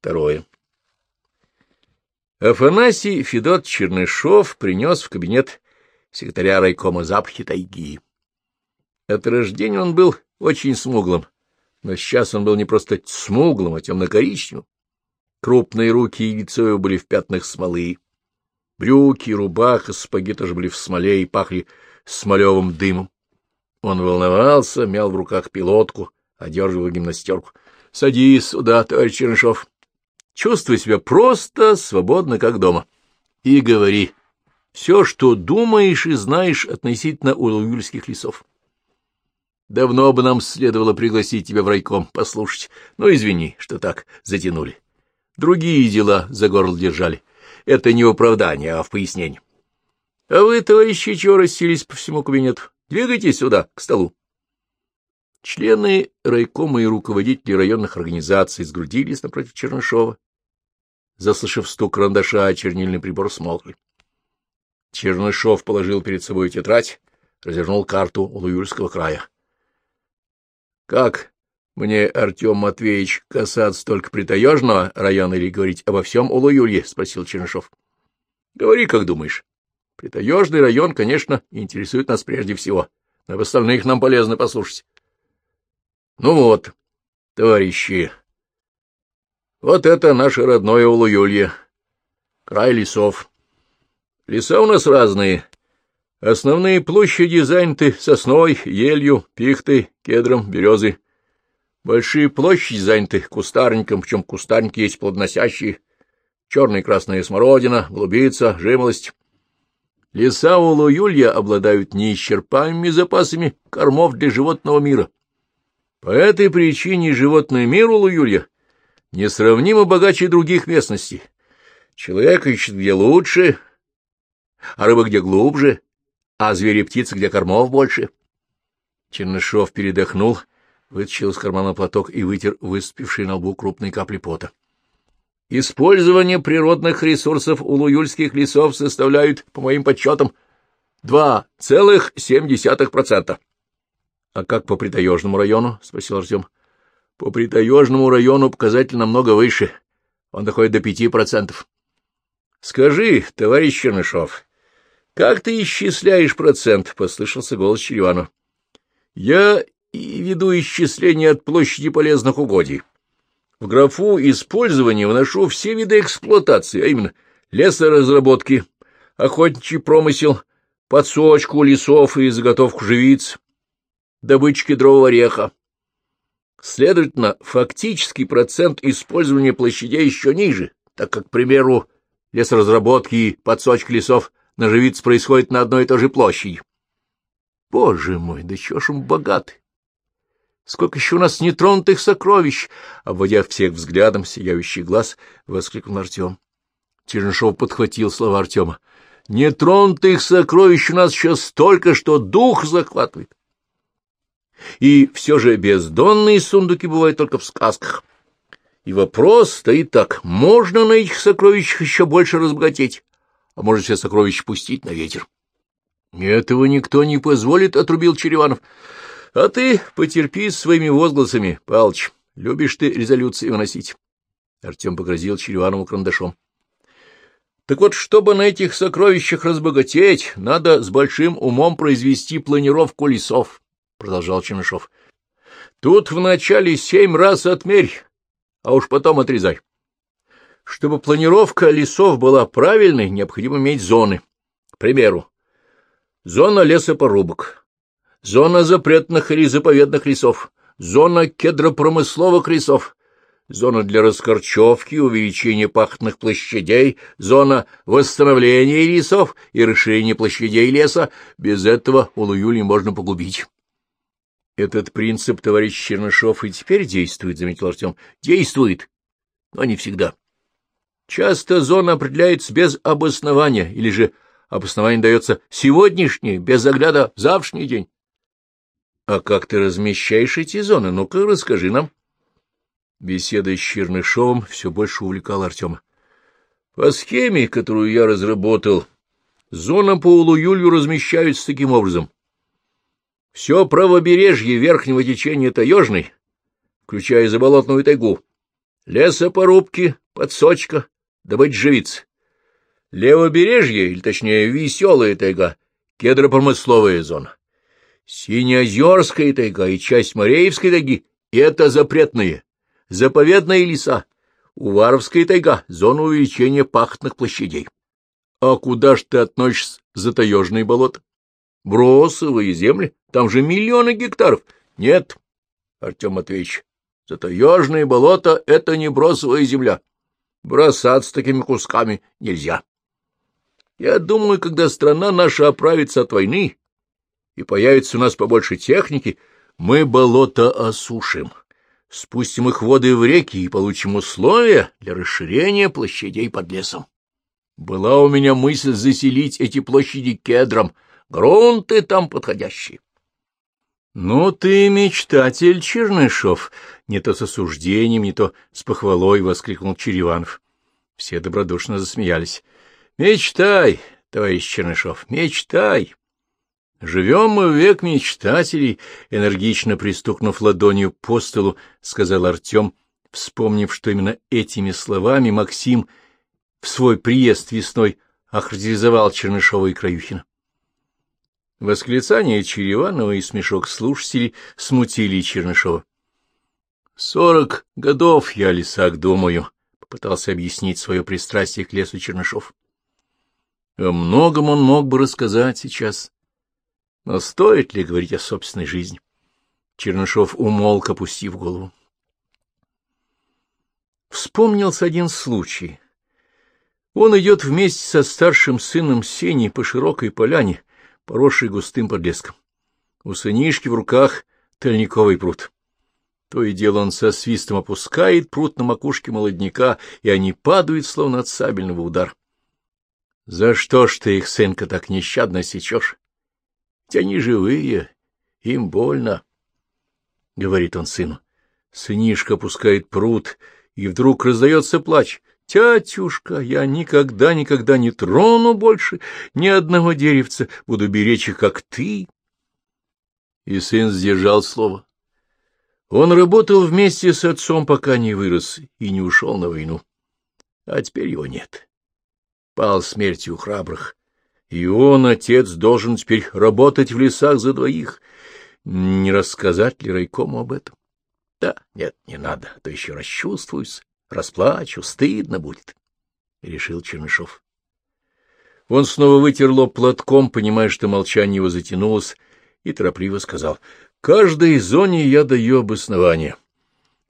Второе. Афанасий Федот Чернышов принес в кабинет секретаря райкома запахи тайги. От рождения он был очень смуглым, но сейчас он был не просто смуглым, а темно-коричневым. Крупные руки и лицо его были в пятнах смолы. Брюки, рубаха, сапоги тоже были в смоле и пахли смолевым дымом. Он волновался, мял в руках пилотку, одерживал гимнастерку. — Садись сюда, товарищ Чернышов. Чувствуй себя просто, свободно, как дома. И говори все, что думаешь и знаешь относительно улуюльских лесов. Давно бы нам следовало пригласить тебя в райком послушать, но извини, что так затянули. Другие дела за горло держали. Это не оправдание, а в пояснение. А вы, товарищи, чего расселись по всему кабинету? Двигайтесь сюда, к столу. Члены райкома и руководители районных организаций сгрудились напротив Чернышова. Заслышав стук карандаша, чернильный прибор смолкли. Чернышов положил перед собой тетрадь, развернул карту Улуюльского края. — Как мне, Артем Матвеевич, касаться только притаежного района или говорить обо всем Улуюлье? — спросил Чернышов. — Говори, как думаешь. Притаежный район, конечно, интересует нас прежде всего, но об остальных нам полезно послушать. Ну вот, товарищи, вот это наше родное Улуюлье, край лесов. Леса у нас разные. Основные площади заняты сосной, елью, пихтой, кедром, березой. Большие площади заняты кустарником, причем кустарники есть плодоносящие. Черная и красная смородина, голубица, жимолость. Леса Улуюлья обладают неисчерпаемыми запасами кормов для животного мира. По этой причине животный мир Улуюлья несравнимо богаче других местностей. Человек ищет где лучше, а рыба где глубже, а звери и птицы где кормов больше. Чернышов передохнул, вытащил из кармана платок и вытер выступившие на лбу крупные капли пота. Использование природных ресурсов улуюльских лесов составляет, по моим подсчетам, 2,7%. — А как по Притаежному району? — спросил Артем. — По Притаежному району показатель намного выше. Он доходит до пяти процентов. — Скажи, товарищ Чернышов, как ты исчисляешь процент? — послышался голос Череванова. — Я веду исчисление от площади полезных угодий. В графу использования вношу все виды эксплуатации, а именно лесоразработки, охотничий промысел, подсочку лесов и заготовку живиц, добычи кедрового ореха. Следовательно, фактический процент использования площадей еще ниже, так как, к примеру, лесоразработки и подсочки лесов на живиц происходит на одной и той же площади. Боже мой, да чего ж он богатый! Сколько еще у нас нетронутых сокровищ! Обводя всех взглядом сияющий глаз, воскликнул Артем. Чернышов подхватил слова Артема. Нетронутых сокровищ у нас сейчас столько, что дух захватывает. И все же бездонные сундуки бывают только в сказках. И вопрос стоит так, можно на этих сокровищах еще больше разбогатеть, а может все сокровища пустить на ветер? — Этого никто не позволит, — отрубил Череванов. — А ты потерпи своими возгласами, Палыч. Любишь ты резолюции выносить. Артем погрозил Череванову карандашом. — Так вот, чтобы на этих сокровищах разбогатеть, надо с большим умом произвести планировку лесов продолжал Чернышов. — Тут вначале семь раз отмерь, а уж потом отрезай. Чтобы планировка лесов была правильной, необходимо иметь зоны. К примеру, зона лесопорубок, зона запретных или заповедных лесов, зона кедропромысловых лесов, зона для раскорчевки увеличения пахотных площадей, зона восстановления лесов и расширения площадей леса. Без этого улуюли можно погубить. Этот принцип, товарищ Чернышов, и теперь действует, — заметил Артем. — Действует, но не всегда. Часто зона определяется без обоснования, или же обоснование дается сегодняшний, без загляда в завтрашний день. — А как ты размещаешь эти зоны? Ну-ка, расскажи нам. Беседа с Чернышовым все больше увлекала Артема. По схеме, которую я разработал, зона по Улуюлью размещается таким образом. Все правобережье верхнего течения Таежной, включая заболотную тайгу, лесопорубки, подсочка, добыть живиц. Левобережье, или точнее веселая тайга, кедропромысловая зона. Синеозерская тайга и часть Мореевской тайги — это запретные, заповедные леса. Уваровская тайга — зона увеличения пахотных площадей. А куда ж ты относишься за таежные болота? Бросовые земли? Там же миллионы гектаров. Нет, Артем Матвеевич, затаежные болота — это не бросовая земля. Бросаться такими кусками нельзя. Я думаю, когда страна наша оправится от войны и появится у нас побольше техники, мы болота осушим, спустим их воды в реки и получим условия для расширения площадей под лесом. Была у меня мысль заселить эти площади кедром, грунты там подходящие. — Ну ты мечтатель, Чернышов! — не то с осуждением, не то с похвалой воскликнул Череванов. Все добродушно засмеялись. Мечтай, товарищ Чернышов, мечтай. Живем мы в век мечтателей, энергично пристукнув ладонью по столу, сказал Артем, вспомнив, что именно этими словами Максим в свой приезд весной охарактеризовал Чернышова и Краюхина. Восклицание Череванова и смешок слушателей смутили Чернышова. — Сорок годов я лесак думаю, — попытался объяснить свое пристрастие к лесу Чернышов. О многом он мог бы рассказать сейчас. Но стоит ли говорить о собственной жизни? Чернышов умолк, опустив голову. Вспомнился один случай. Он идет вместе со старшим сыном Сеней по широкой поляне, поросшей густым подлеском. У сынишки в руках тальниковый пруд. То и дело он со свистом опускает пруд на макушке молодняка, и они падают, словно от сабельного удара. За что ж ты их, сынка, так нещадно сечешь? Ведь они живые, им больно, — говорит он сыну. Сынишка опускает пруд, и вдруг раздается плач. «Тятюшка, я никогда-никогда не трону больше ни одного деревца, буду беречь их, как ты». И сын сдержал слово. Он работал вместе с отцом, пока не вырос и не ушел на войну. А теперь его нет пал смертью храбрых. И он, отец, должен теперь работать в лесах за двоих. Не рассказать ли райкому об этом? Да, нет, не надо, а то еще расчувствуюсь, расплачу, стыдно будет, — решил Чернышов. Он снова вытер лоб платком, понимая, что молчание его затянулось, и торопливо сказал, — Каждой зоне я даю обоснование.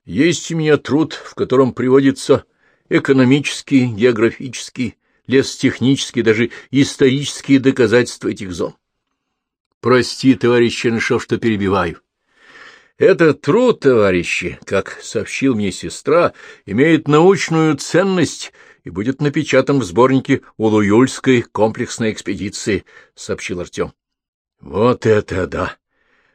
Есть у меня труд, в котором приводится экономический, географический, лесотехнические, даже исторические доказательства этих зон. Прости, товарищ Чернышов, что перебиваю. Этот труд, товарищи, как сообщил мне сестра, имеет научную ценность и будет напечатан в сборнике Улуюльской комплексной экспедиции, — сообщил Артем. — Вот это да!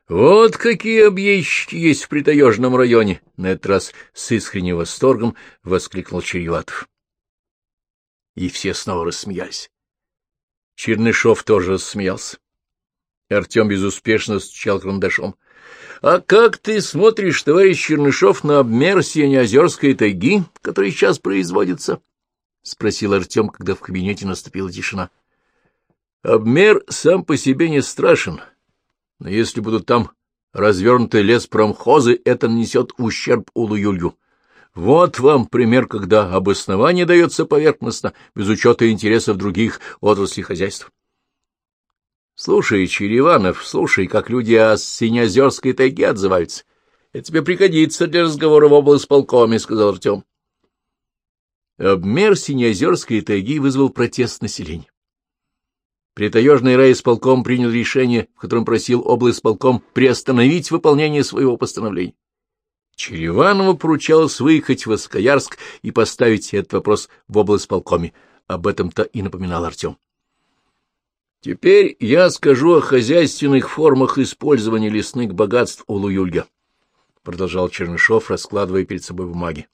Вот какие объездчики есть в Притаежном районе! — на этот раз с искренним восторгом воскликнул Череватов и все снова рассмеялись. Чернышов тоже рассмеялся. Артем безуспешно стучал карандашом. — А как ты смотришь, товарищ Чернышов, на обмер Синеозерской тайги, который сейчас производится? — спросил Артем, когда в кабинете наступила тишина. — Обмер сам по себе не страшен, но если будут там развернуты леспромхозы, это нанесет ущерб Улу-Юлью. Вот вам пример, когда обоснование дается поверхностно, без учета интересов других отраслей хозяйства. Слушай, Череванов, слушай, как люди о Синеозерской тайге отзываются. Это тебе пригодится для разговора в облсполкоме, — сказал Артем. Обмер Синеозерской тайги вызвал протест населения. Притаежный райисполком принял решение, в котором просил облсполком приостановить выполнение своего постановления. Череванову поручалось выехать в Искоярск и поставить этот вопрос в облсполкоме. Об этом-то и напоминал Артем. Теперь я скажу о хозяйственных формах использования лесных богатств Улу-Юльга, — продолжал Чернышов, раскладывая перед собой бумаги.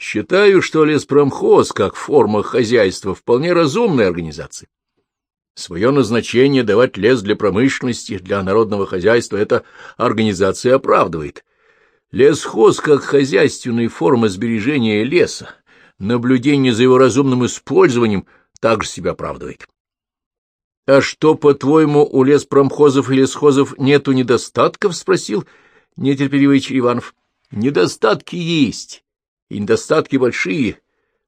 Считаю, что леспромхоз, как форма хозяйства, вполне разумная организация. Свое назначение давать лес для промышленности, для народного хозяйства эта организация оправдывает — Лесхоз как хозяйственная форма сбережения леса, наблюдение за его разумным использованием также себя оправдывает. — А что, по-твоему, у леспромхозов и лесхозов нету недостатков? — спросил нетерпеливый Череванов. — Недостатки есть, и недостатки большие.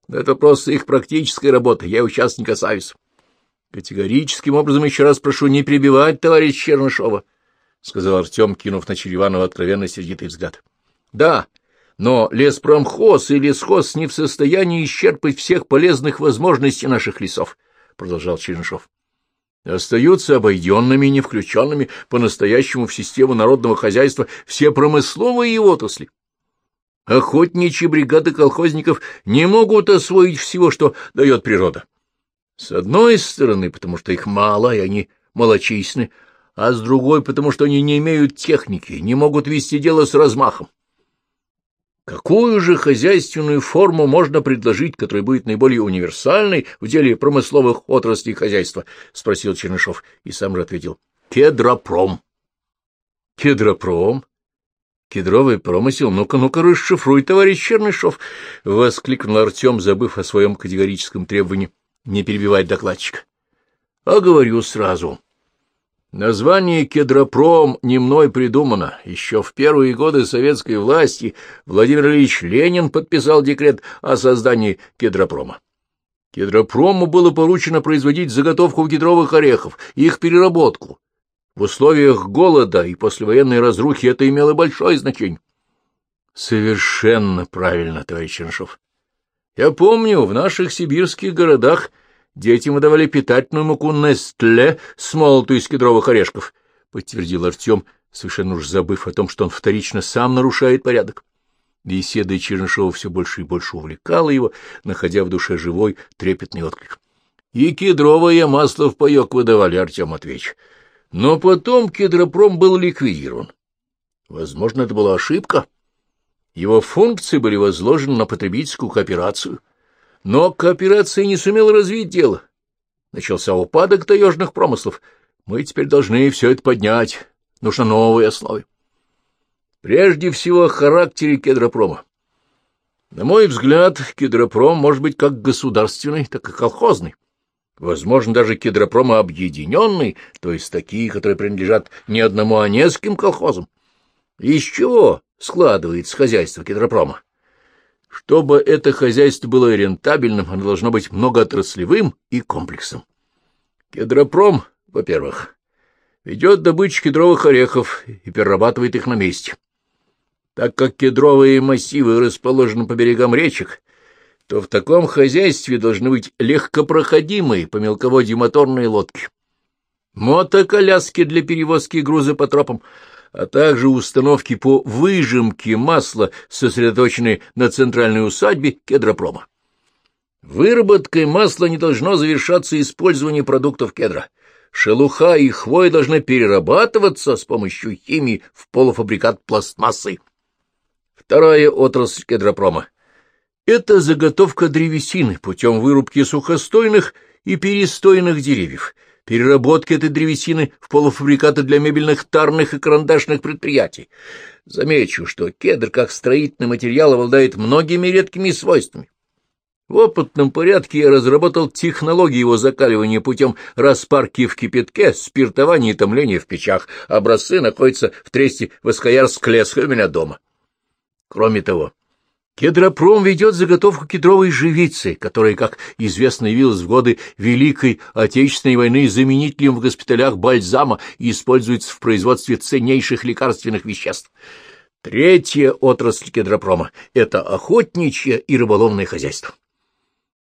Но это просто их практическая работа, я его сейчас не касаюсь. Категорическим образом еще раз прошу не прибивать товарища Чернышова, — сказал Артем, кинув на Череванова откровенно сердитый взгляд. — Да, но леспромхоз и лесхоз не в состоянии исчерпать всех полезных возможностей наших лесов, — продолжал Чернышов. Остаются обойденными и не включенными по-настоящему в систему народного хозяйства все промысловые отрасли. Охотничьи бригады колхозников не могут освоить всего, что дает природа. С одной стороны, потому что их мало, и они малочисленны, а с другой, потому что они не имеют техники, не могут вести дело с размахом. Какую же хозяйственную форму можно предложить, которая будет наиболее универсальной в деле промысловых отраслей хозяйства? — спросил Чернышов и сам же ответил. — Кедропром. — Кедропром? Кедровый промысел? Ну-ка, ну-ка, расшифруй, товарищ Чернышов! — воскликнул Артем, забыв о своем категорическом требовании не перебивать докладчика. — А говорю сразу. Название «Кедропром» не мной придумано. Еще в первые годы советской власти Владимир Ильич Ленин подписал декрет о создании кедропрома. Кедропрому было поручено производить заготовку кедровых орехов и их переработку. В условиях голода и послевоенной разрухи это имело большое значение. — Совершенно правильно, товарищ Чернышов. Я помню, в наших сибирских городах детям выдавали питательную муку Нестле, смолотую из кедровых орешков, — подтвердил Артем, совершенно уж забыв о том, что он вторично сам нарушает порядок. Беседа Чернышова все больше и больше увлекала его, находя в душе живой, трепетный отклик. — И кедровое масло в паек выдавали, Артем Матвеевич. Но потом кедропром был ликвидирован. Возможно, это была ошибка. Его функции были возложены на потребительскую кооперацию. Но кооперация не сумела развить дело. Начался упадок таежных промыслов. Мы теперь должны все это поднять. Нужно новые основы. Прежде всего, о характере кедропрома. На мой взгляд, кедропром может быть как государственный, так и колхозный. Возможно, даже кедропрома объединенный, то есть такие, которые принадлежат не одному, а нескольким колхозам. Из чего складывается хозяйство кедропрома? Чтобы это хозяйство было рентабельным, оно должно быть многоотраслевым и комплексом. Кедропром, во-первых, ведет добычу кедровых орехов и перерабатывает их на месте. Так как кедровые массивы расположены по берегам речек, то в таком хозяйстве должны быть легкопроходимые по мелководью моторные лодки, мотоколяски для перевозки груза по тропам, а также установки по выжимке масла, сосредоточенные на центральной усадьбе кедропрома. Выработкой масла не должно завершаться использование продуктов кедра. Шелуха и хвоя должны перерабатываться с помощью химии в полуфабрикат пластмассы. Вторая отрасль кедропрома — это заготовка древесины путем вырубки сухостойных и перестойных деревьев — переработки этой древесины в полуфабрикаты для мебельных, тарных и карандашных предприятий. Замечу, что кедр как строительный материал обладает многими редкими свойствами. В опытном порядке я разработал технологию его закаливания путем распарки в кипятке, спиртования и томления в печах. Образцы находятся в тресте Воскоярск леса у меня дома. Кроме того, Кедропром ведет заготовку кедровой живицы, которая, как известно, явилась в годы Великой Отечественной войны заменителем в госпиталях бальзама и используется в производстве ценнейших лекарственных веществ. Третья отрасль кедропрома — это охотничье и рыболовное хозяйство.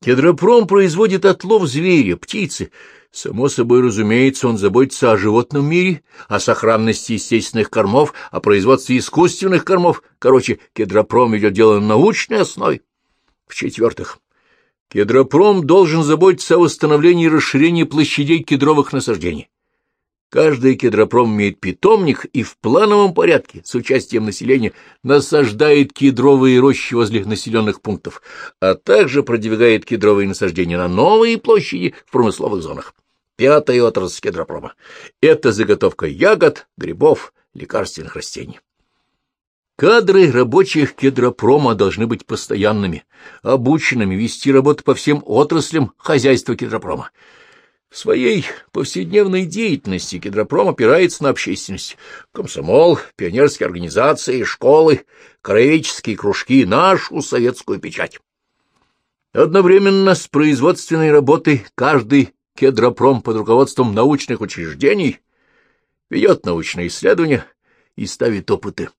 Кедропром производит отлов зверя, птицы, Само собой разумеется, он заботится о животном мире, о сохранности естественных кормов, о производстве искусственных кормов. Короче, кедропром ведет дело на научной основе. В-четвертых, кедропром должен заботиться о восстановлении и расширении площадей кедровых насаждений. Каждый кедропром имеет питомник и в плановом порядке с участием населения насаждает кедровые рощи возле населенных пунктов, а также продвигает кедровые насаждения на новые площади в промысловых зонах. Пятая отрасль кедропрома — это заготовка ягод, грибов, лекарственных растений. Кадры рабочих кедропрома должны быть постоянными, обученными вести работу по всем отраслям хозяйства кедропрома. В своей повседневной деятельности кедропром опирается на общественность. Комсомол, пионерские организации, школы, краеведческие кружки, нашу советскую печать. Одновременно с производственной работой каждый кедропром под руководством научных учреждений ведет научные исследования и ставит опыты.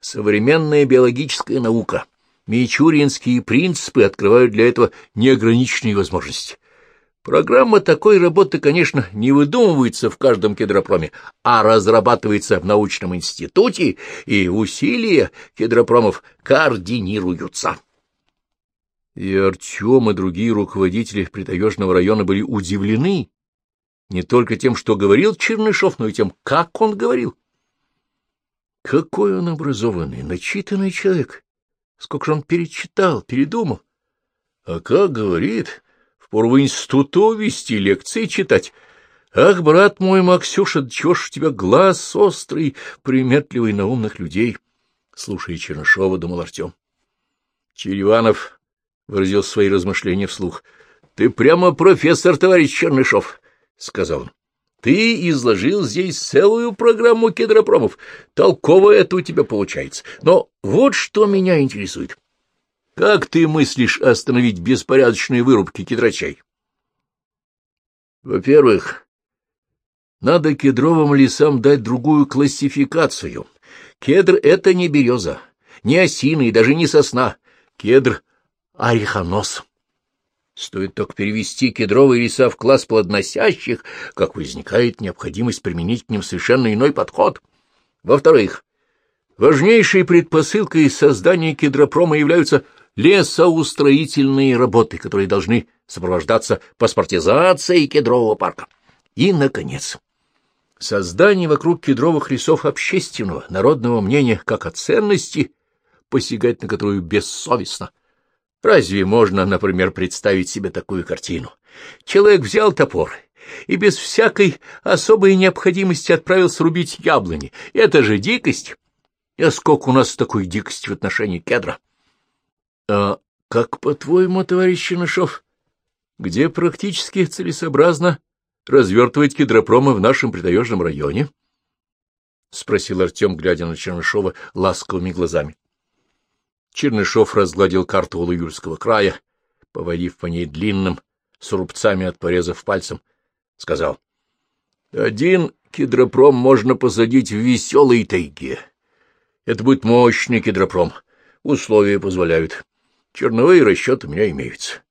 Современная биологическая наука, мичуринские принципы открывают для этого неограниченные возможности. Программа такой работы, конечно, не выдумывается в каждом кедропроме, а разрабатывается в научном институте, и усилия кедропромов координируются. И Артем, и другие руководители Притаежного района были удивлены не только тем, что говорил Чернышов, но и тем, как он говорил. Какой он образованный, начитанный человек! Сколько же он перечитал, передумал. А как говорит, впору в институту вести лекции читать. Ах, брат мой, Максюша, чё ж у тебя глаз острый, приметливый на умных людей? Слушай Чернышова, думал Артем. Череванов выразил свои размышления вслух. — Ты прямо профессор, товарищ Чернышов, — сказал он. — Ты изложил здесь целую программу кедропромов. Толково это у тебя получается. Но вот что меня интересует. Как ты мыслишь остановить беспорядочные вырубки кедрачей? Во-первых, надо кедровым лесам дать другую классификацию. Кедр — это не береза, не осина и даже не сосна. Кедр орехонос. Стоит только перевести кедровые леса в класс плодносящих, как возникает необходимость применить к ним совершенно иной подход. Во-вторых, важнейшей предпосылкой создания кедропрома являются лесоустроительные работы, которые должны сопровождаться паспортизацией кедрового парка. И, наконец, создание вокруг кедровых лесов общественного, народного мнения как о ценности, посягать на которую бессовестно – Разве можно, например, представить себе такую картину? Человек взял топор и без всякой особой необходимости отправился рубить яблони. Это же дикость. А сколько у нас такой дикости в отношении кедра? А как, по-твоему, товарищ Чернышов, где практически целесообразно развертывать кедропромы в нашем притаежном районе? — спросил Артем, глядя на Чернышова ласковыми глазами. Чернышов разгладил карту Улуюрского края, поводив по ней длинным, с рубцами от порезов пальцем, сказал. — Один кедропром можно посадить в веселой тайге. Это будет мощный кедропром. Условия позволяют. Черновые расчеты у меня имеются.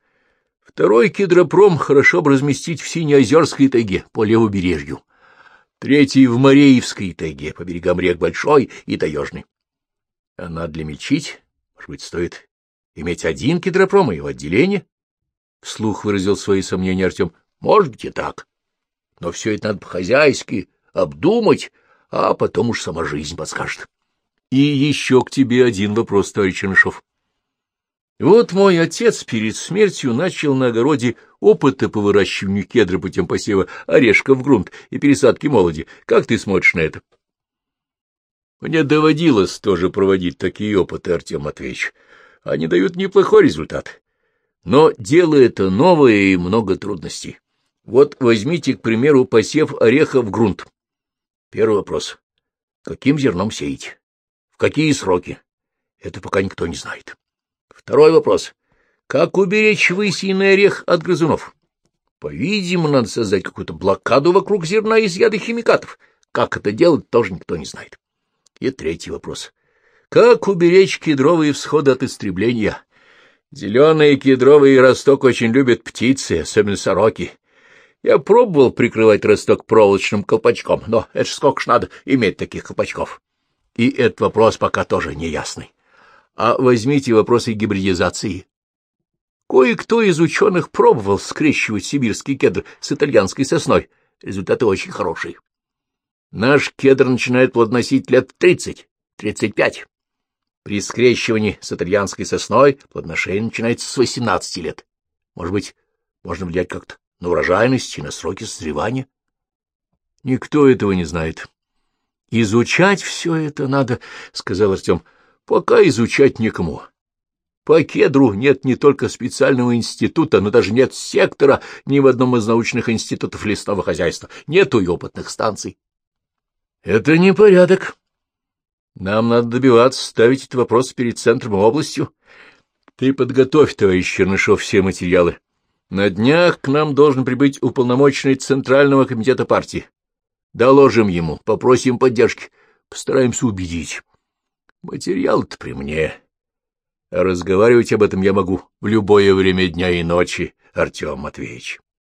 Второй кедропром хорошо бы разместить в Синеозерской тайге по левобережью. Третий — в Мореевской тайге по берегам рек Большой и Таежный. Она для мечить может быть, стоит иметь один кедропром и его отделение? Вслух выразил свои сомнения Артем. Может быть и так. Но все это надо по-хозяйски обдумать, а потом уж сама жизнь подскажет. И еще к тебе один вопрос, товарищ Чернышов. Вот мой отец перед смертью начал на огороде опыты по выращиванию кедра путем посева орешков в грунт и пересадки молоди. Как ты смотришь на это? Мне доводилось тоже проводить такие опыты, Артем Матвеевич. Они дают неплохой результат. Но дело это новое и много трудностей. Вот возьмите, к примеру, посев ореха в грунт. Первый вопрос. Каким зерном сеять? В какие сроки? Это пока никто не знает. Второй вопрос. Как уберечь высеянный орех от грызунов? По-видимому, надо создать какую-то блокаду вокруг зерна из яда химикатов. Как это делать, тоже никто не знает. И третий вопрос. Как уберечь кедровые всходы от истребления? Зеленые кедровые росток очень любят птицы, особенно сороки. Я пробовал прикрывать росток проволочным колпачком, но это ж сколько ж надо иметь таких колпачков. И этот вопрос пока тоже неясный. А возьмите вопросы гибридизации. Кое-кто из ученых пробовал скрещивать сибирский кедр с итальянской сосной. Результаты очень хорошие. Наш кедр начинает плодоносить лет тридцать, тридцать пять. При скрещивании с итальянской сосной плодоношение начинается с восемнадцати лет. Может быть, можно влиять как-то на урожайность и на сроки созревания? Никто этого не знает. Изучать все это надо, — сказал Артем. пока изучать никому. По кедру нет не только специального института, но даже нет сектора ни в одном из научных институтов лесного хозяйства. Нету и опытных станций. Это непорядок. Нам надо добиваться ставить этот вопрос перед центром и областью. Ты подготовь, товарищ Чернышов, все материалы. На днях к нам должен прибыть уполномоченный Центрального комитета партии. Доложим ему, попросим поддержки, постараемся убедить. Материал-то при мне. А разговаривать об этом я могу в любое время дня и ночи, Артем Матвеевич.